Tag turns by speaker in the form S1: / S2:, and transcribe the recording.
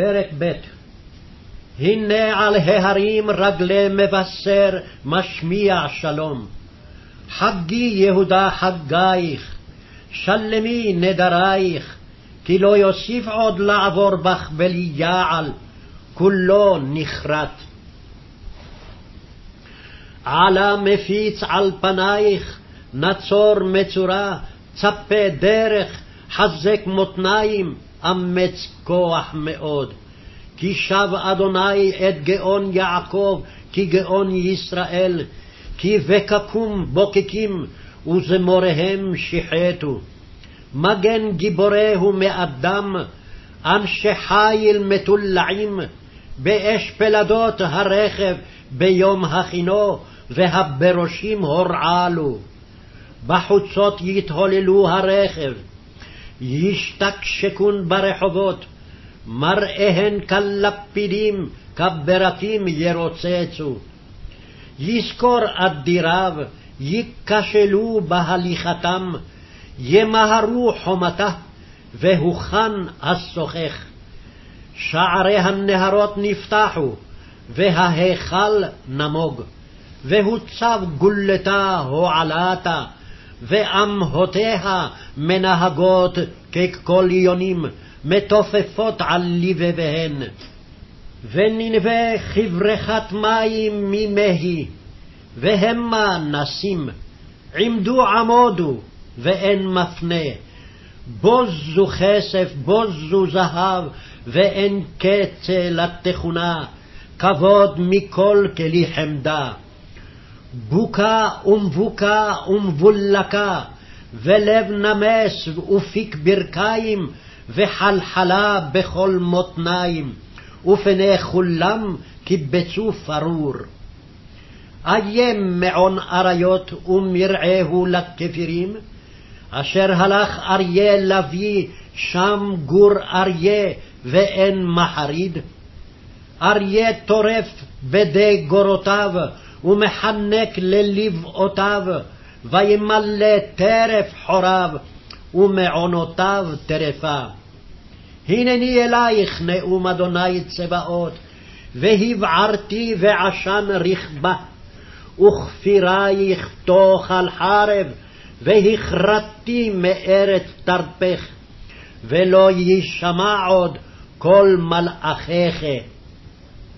S1: פרק ב' הנה על ההרים רגלי מבשר משמיע שלום. חגי יהודה חגייך, שלמי נדרייך, כי לא יוסיף עוד לעבור בך בליעל, כולו נכרת. עלה מפיץ על פנייך, נצור מצורע, צפה דרך, חזק מותניים, אמץ כוח מאוד. כי שב אדוני את גאון יעקב, כי גאון ישראל, כי וקקום בוקקים, וזמוריהם שיחתו. מגן גיבורהו מאדם, אנשי חיל מטולעים, באש פלדות הרכב ביום הכינו, והברושים הורעלו. בחוצות יתהוללו הרכב, ישתקשקון ברחובות, מראיהן כלפידים, כברקים ירוצצו. יזכור אדיריו, ייכשלו בהליכתם, ימהרו חומתה, והוכן השוחך. שערי הנהרות נפתחו, וההיכל נמוג, והוצב גולתה הועלתה, ואמהותיה מנהגות ככל יונים, מתופפות על לבביהן. וננבה כברכת מים ממהי, והמה נסים, עמדו עמודו, ואין מפנה. בוזו כסף, בוזו זהב, ואין קצה לתכונה, כבוד מכל כלי חמדה. בוקה ומבוקה ומבולקה, ולב נמס ופיק ברכיים, וחלחלה בכל מותניים, ופני כולם קיבצו פרור. איים מעון אריות ומרעהו לכפירים, אשר הלך אריה לביא, שם גור אריה ואין מחריד. אריה טורף בדי גורותיו, ומחנק ללבאותיו, וימלא טרף חוריו, ומעונותיו טרפה. הנני אלייך נאום אדוני צבאות, והבערתי ועשן רכבה, וכפירייך תאכל חרב, והכרתתי מארץ תרפך, ולא יישמע עוד כל מלאכיך.